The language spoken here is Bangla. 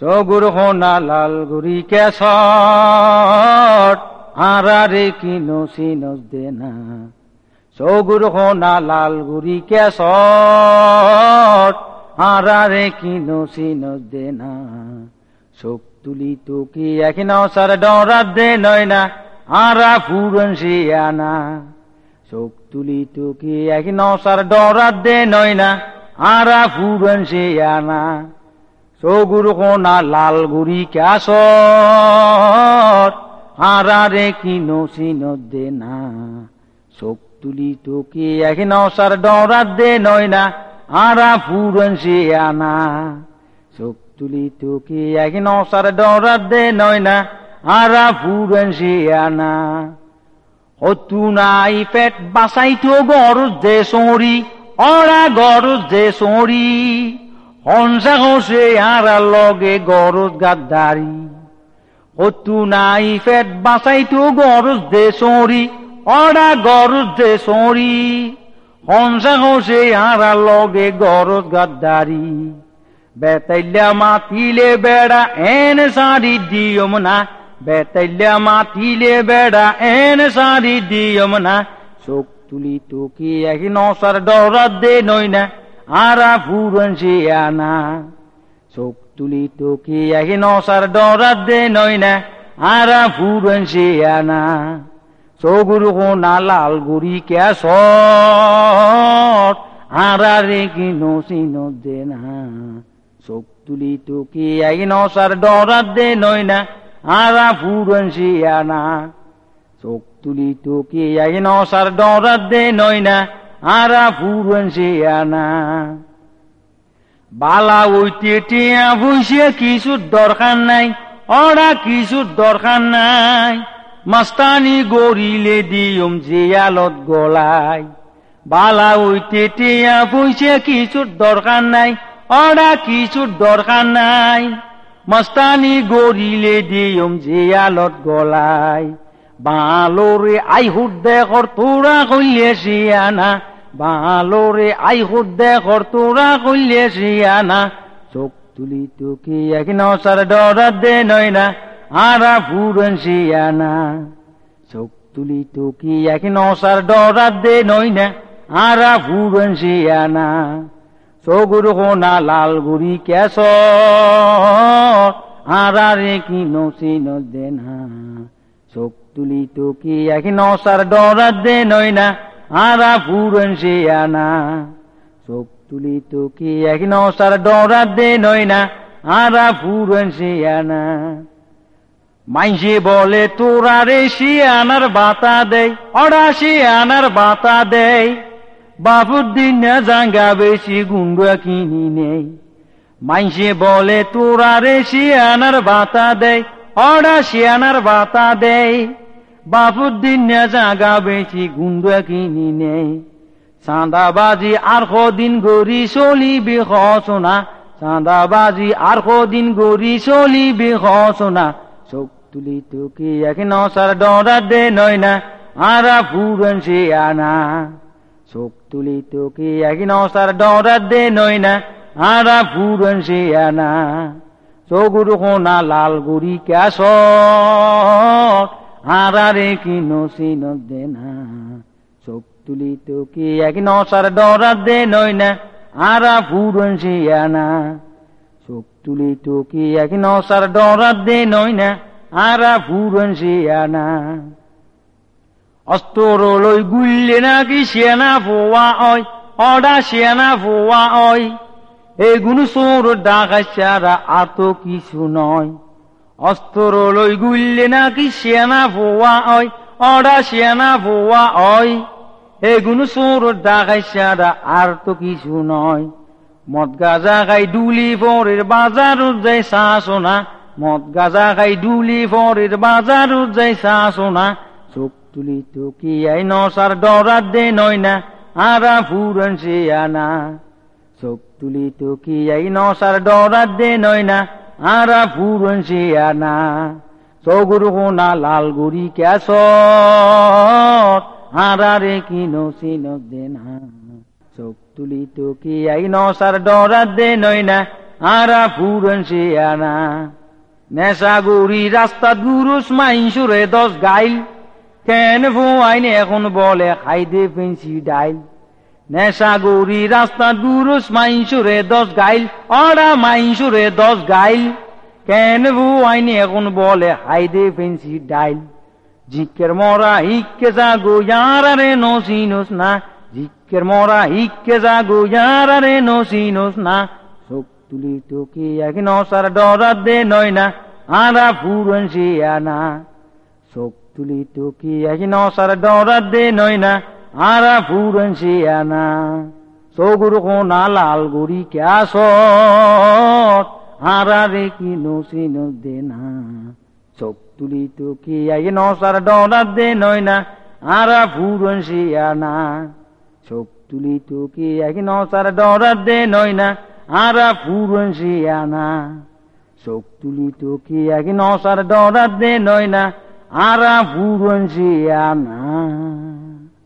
সগুর হোনা লাল গুরি কেশট আরারে কিনো সিনস দেনা। সগুর হোনা লাল গুরি কেশট আরারে কিনো সিনস দেনা। শোক তুলি তোকে এখন সার ডরার দে নয় না আরা ফুরন সে আনা। শোক তুলি তোকে এখন সার ডরার দে নয় না আরা ফুরন সে আনা। সগুর কোনা লাল গুড়ি ক্যাসর আরারে কিনো সিনো দে না শোক তুলি তোকে এখন সার ডরার দে নয় না আরা ফুরন সে আনা শোক তুলি তোকে এখন সার ডরার দে নয় না আরা ফুরন সে আনা অতু নাই পেট বাসাই তো গরজ দে সরি অরা গরজ দে সরি হংসা হসে আরা লগে গরজ গাদ্দারি। অতু নাই পেট বাসাই তো গরজ দে সরি অরা গরজ দে সরি। হংসা হসে আরা লগে গরজ গাদ্দারি। বেতাইল্যা মাতিলে বেড়া এন সারি দিয়ম না, বেতাইল্যা মাতিলে বেড়া এন সারি দিয়ম না। চোখ তুলি তোকে এক নসার ডরার দে নই না আরা ফুরন সে আনা। চোখ তুলি তোকে এক নসার ডরার দে নই না। আরা ফুরন সে আনা। চৌগুরু কোনা লাল গুড়ি ক্যাস আরা রে সিনো দে না। চোখ তুলি তোকে এক নসার ডরার দে নই না। আরা ফুরন সে আনা। চোখ তুলি তোকে এক নসার ডরার দে নই না। আরা ফুরন সে আনা। বালা ওইতে টিয়া বসে কিছুর দরকার নাই ওরা কিছুর দরকার নাই। মাস্তানি গড়িলে দিয়ম জিয়ালত গলায়। বালা ওইতে টিয়া বসে কিছুর দরকার নাই ওরা কিছুর দরকার নাই। মস্তানি গড়িলে দিয়ম জিয়ালত গলায়। বালোরে আই হুদ দেখর তোরা কইলে শিয়ানা বালোরে আই হুদ দেখর তোরা কইলে শিয়ানা চোখ তুলি তোকে এক নসার ডরার দে নয় না, আরা ফুরন শিয়ানা চোখ তুলি তোকে এক নসার ডরার দে নয় না, আরা ফুরন শিয়ানা চৌগুর হোনা লাল গুড়ি কেশ আরারে কি নসিন দে না চোখ তুলি তোকে এক নসার ডরার দে নয় না আরা ফুরন সে আনা। চোখ তুলি তোকে এক নসার ডরার দে নয় না। আরা ফুরন সে আনা। মাইসে বলে তোরা রে সে আনার বাতা দেয় অড়া সে আনার বাতা দেয় বাবুদ্দিন না জাঙ্গা বেশি গুন্ডা কিনি নেই। মাইসে বলে তোরা রে সে আনার বাতা দেয় অড়া সে আনার বাতা দেয় বাবুদ্দিন না জাগা বেশি গুন্ডা কিনি নেই। চাঁদাবাজি আর দিন গড়ি চলিবি হসনা চাঁদাবাজি আর দিন গড়ি চলিবি হসনা চোখ তুলি তোকে এক নসার ডরার দে নয় না, আরা ফুরন সে আনা। চোখ তুলি তোকে এক নসার ডরার দে নয় না, আরা ফুরন সে আনা। চৌগুরু হোনা লাল গুড়ি ক্যাস আরারে কি নসিন দে না চোখ তুলি তোকে এক নসার ডরার দে নয় না আরা ফুরন আনা। চোখ তুলি তোকে এক নসার ডরার দে নয় না আরা ফুরন আনা। অস্তর লই গুললে নাকি সেনা ফোয়া অয় অডা সেনা ফোয়া অয় এগুলো সোর ডাকা ছাড়া আর তো কিছু নয়। অস্ত্র লই গুললে নাকি সেনা ফোয়া অয় অডা সেনা ফোয়া অয় এগুলো সোর ডাকা ছাড়া আর তো কিছু নয়। মদ গাজা খাই ডুলি ফরের বাজার যাই শাসনা মদ গাজা খাই ডুলি ফরের বাজার যাই শাসনা চোখ তুলি তোকে আই নসার ডরার দে নয় না, আরা ফুরন সে আনা। চোখ তুলি তোকে আই নসার ডরার দে নয় না আরা ফুরন হোনা লাল গুড়ি ক্যাস আরা রে কি নসিন দে না চোখ তুলি তোকে আই নসার ডরার দে নয় না, আরা ফুরন আনা। নেশাগরি রাস্তা দুরুস মাইনসুরে দশ গাইল, কেন ফু আইনে এখন বলে খাইদে পেন্সি ডাইল। নেশাগরি রাস্তা দুরুস মাইনসুরে দশ গাইল অরা মাইনসুরে দশ গাইল। কেন ফু আইনে এখন বলে, হাইদে পেন্সি ডাইল। জিকের মরা হিকে যা জাগো ইয়ারারে নসিনোস না। জিকের মরা হিকে যা জাগো ইয়ারারে নসিনোস না। চোখ তুলি তোকে এক নসার ডরার দে নয় না, আরা ফুরন সে আনা চোখ তুলি তোকে এক নসার ডরার দে নয় না। আরা ফুরন আনা চৌগুর কোনা লাল গড়ি ক্যাস আরা রে কি নসিন দে তুলি তোকে এক নসার ডরার দে নয় না আরা ফুরন আনা চোখ তুলি তোকে এক নসার ডরার দে নয় না আরা ফুরন আনা চোখ তুলি তোকে এক নসার ডরার দে নয় না আরা ফুরন আনা